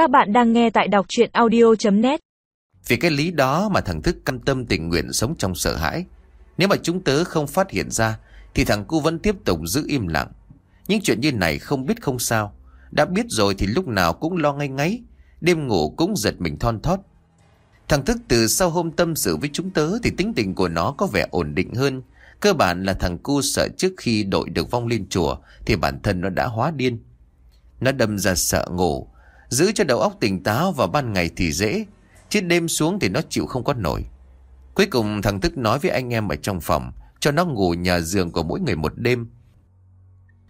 Các bạn đang nghe tại đọc chuyện audio.net Vì cái lý đó mà thằng Thức cam tâm tình nguyện sống trong sợ hãi. Nếu mà chúng tớ không phát hiện ra thì thằng cu vẫn tiếp tục giữ im lặng. Những chuyện như này không biết không sao. Đã biết rồi thì lúc nào cũng lo ngay ngáy. Đêm ngủ cũng giật mình thon thót. Thằng Thức từ sau hôm tâm sự với chúng tớ thì tính tình của nó có vẻ ổn định hơn. Cơ bản là thằng cu sợ trước khi đội được vong lên chùa thì bản thân nó đã hóa điên. Nó đâm ra sợ ngủ, giữ cho đầu óc tỉnh táo vào ban ngày thì dễ, chứ đêm xuống thì nó chịu không có nổi. Cuối cùng thằng tức nói với anh em ở trong phòng, cho nó ngủ nhà giường của mỗi người một đêm.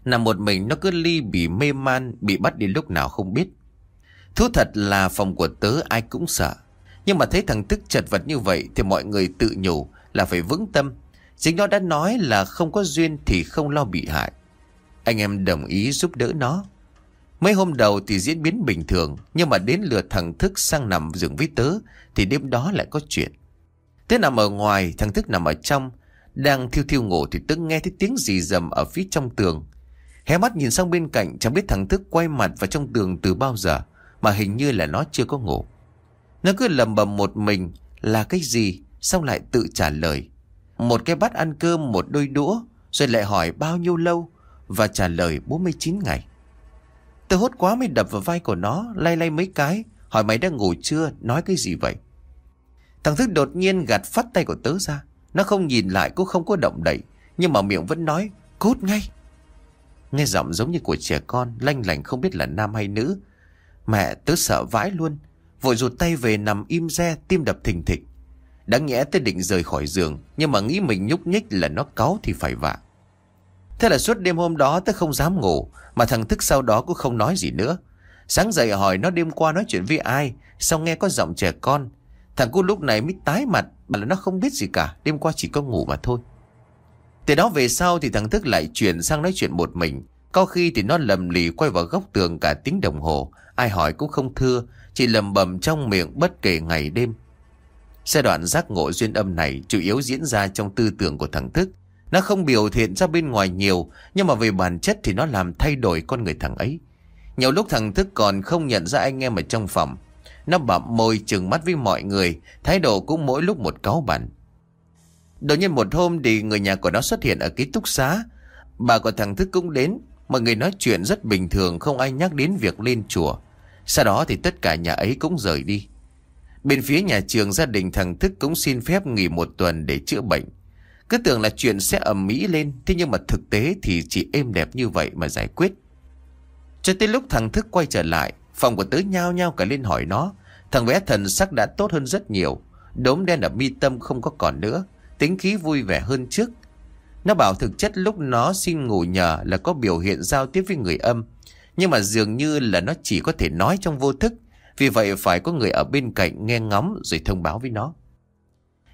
Nằm một mình nó cứ ly bị mê man, bị bắt đi lúc nào không biết. Thú thật là phòng của tớ ai cũng sợ. Nhưng mà thấy thằng tức chật vật như vậy thì mọi người tự nhủ là phải vững tâm. Chính nó đã nói là không có duyên thì không lo bị hại. Anh em đồng ý giúp đỡ nó. Mấy hôm đầu thì diễn biến bình thường, nhưng mà đến lượt thằng Thức sang nằm giường với tớ, thì đêm đó lại có chuyện. Tớ nằm ở ngoài, thằng Thức nằm ở trong, đang thiêu thiêu ngủ thì tớ nghe thấy tiếng gì rầm ở phía trong tường. Hé mắt nhìn sang bên cạnh, chẳng biết thằng Thức quay mặt vào trong tường từ bao giờ, mà hình như là nó chưa có ngủ. Nó cứ lầm bầm một mình, là cái gì, xong lại tự trả lời. Một cái bát ăn cơm, một đôi đũa, rồi lại hỏi bao nhiêu lâu, và trả lời 49 ngày. Tôi hốt quá mới đập vào vai của nó, lay lay mấy cái, hỏi mày đã ngủ chưa, nói cái gì vậy? Thằng Thức đột nhiên gạt phát tay của tớ ra, nó không nhìn lại cũng không có động đậy, nhưng mà miệng vẫn nói, cút ngay. Nghe giọng giống như của trẻ con, lanh lành không biết là nam hay nữ. Mẹ tớ sợ vãi luôn, vội rụt tay về nằm im re, tim đập thình thịch. Đáng nhẽ tớ định rời khỏi giường, nhưng mà nghĩ mình nhúc nhích là nó cáu thì phải vạ. Thế là suốt đêm hôm đó tớ không dám ngủ, mà thằng Thức sau đó cũng không nói gì nữa. Sáng dậy hỏi nó đêm qua nói chuyện với ai, Sao nghe có giọng trẻ con. Thằng cu lúc này mới tái mặt, mà là nó không biết gì cả, đêm qua chỉ có ngủ mà thôi. Từ đó về sau thì thằng Thức lại chuyển sang nói chuyện một mình. Có khi thì nó lầm lì quay vào góc tường cả tiếng đồng hồ, ai hỏi cũng không thưa, chỉ lầm bầm trong miệng bất kể ngày đêm. Giai đoạn giác ngộ duyên âm này chủ yếu diễn ra trong tư tưởng của thằng Thức. Nó không biểu hiện ra bên ngoài nhiều, nhưng mà về bản chất thì nó làm thay đổi con người thằng ấy. Nhiều lúc thằng Thức còn không nhận ra anh em ở trong phòng. Nó bặm môi trừng mắt với mọi người, thái độ cũng mỗi lúc một cáu bản. Đột nhiên một hôm thì người nhà của nó xuất hiện ở ký túc xá. Bà của thằng Thức cũng đến, mọi người nói chuyện rất bình thường, không ai nhắc đến việc lên chùa. Sau đó thì tất cả nhà ấy cũng rời đi. Bên phía nhà trường gia đình thằng Thức cũng xin phép nghỉ một tuần để chữa bệnh. Cứ tưởng là chuyện sẽ ầm mỹ lên, thế nhưng mà thực tế thì chỉ êm đẹp như vậy mà giải quyết. Cho tới lúc thằng Thức quay trở lại, phòng của tớ nhao nhao cả lên hỏi nó. Thằng bé thần sắc đã tốt hơn rất nhiều, đốm đen ở mi tâm không có còn nữa, tính khí vui vẻ hơn trước. Nó bảo thực chất lúc nó xin ngủ nhờ là có biểu hiện giao tiếp với người âm, nhưng mà dường như là nó chỉ có thể nói trong vô thức, vì vậy phải có người ở bên cạnh nghe ngóng rồi thông báo với nó.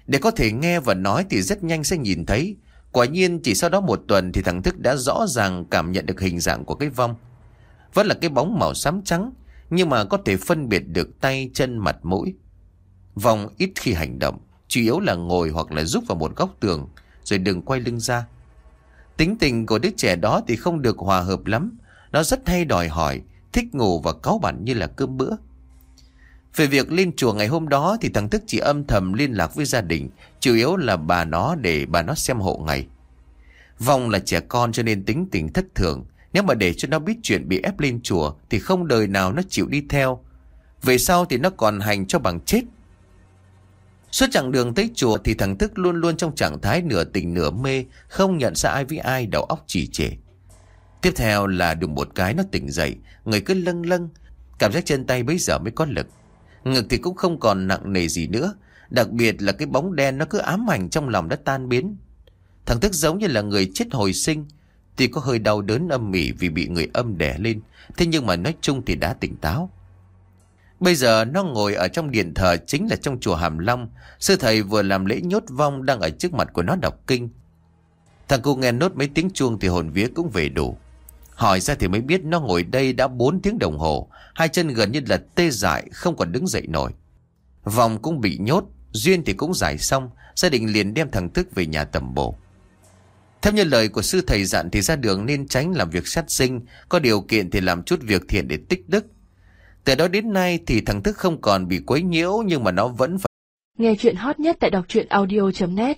Để có thể nghe và nói thì rất nhanh sẽ nhìn thấy. Quả nhiên chỉ sau đó một tuần thì thằng Thức đã rõ ràng cảm nhận được hình dạng của cái vong. Vẫn là cái bóng màu xám trắng, nhưng mà có thể phân biệt được tay, chân, mặt, mũi. Vong ít khi hành động, chủ yếu là ngồi hoặc là rúc vào một góc tường, rồi đừng quay lưng ra. Tính tình của đứa trẻ đó thì không được hòa hợp lắm, nó rất hay đòi hỏi, thích ngủ và cáu bản như là cơm bữa. Về việc lên chùa ngày hôm đó thì thằng Thức chỉ âm thầm liên lạc với gia đình, chủ yếu là bà nó để bà nó xem hộ ngày. Vong là trẻ con cho nên tính tình thất thường, nếu mà để cho nó biết chuyện bị ép lên chùa thì không đời nào nó chịu đi theo. Về sau thì nó còn hành cho bằng chết. Suốt chặng đường tới chùa thì thằng Thức luôn luôn trong trạng thái nửa tỉnh nửa mê, không nhận ra ai với ai đầu óc chỉ trệ. Tiếp theo là đùng một cái nó tỉnh dậy, người cứ lâng lâng, cảm giác chân tay bấy giờ mới có lực. Ngực thì cũng không còn nặng nề gì nữa. Đặc biệt là cái bóng đen nó cứ ám ảnh trong lòng đã tan biến. Thằng Thức giống như là người chết hồi sinh Tuy có hơi đau đớn âm mỉ vì bị người âm đè lên. Thế nhưng mà nói chung thì đã tỉnh táo. Bây giờ nó ngồi ở trong điện thờ chính là trong chùa Hàm Long. Sư thầy vừa làm lễ nhốt vong đang ở trước mặt của nó đọc kinh. Thằng cô nghe nốt mấy tiếng chuông thì hồn vía cũng về đủ. Hỏi ra thì mới biết nó ngồi đây đã 4 tiếng đồng hồ. Hai chân gần như là tê dại, Không còn đứng dậy nổi. Vòng cũng bị nhốt, Duyên thì cũng giải xong, Gia đình liền đem thằng Thức về nhà tầm bổ. Theo như lời của sư thầy dặn Thì ra đường nên tránh làm việc sát sinh, Có điều kiện thì làm chút việc thiện để tích đức. Từ đó đến nay thì thằng Thức không còn bị quấy nhiễu, nhưng mà nó vẫn phải Nghe chuyện hot nhất tại đọc truyện audio.net